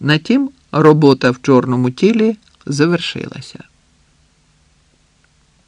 На тім робота в чорному тілі завершилася.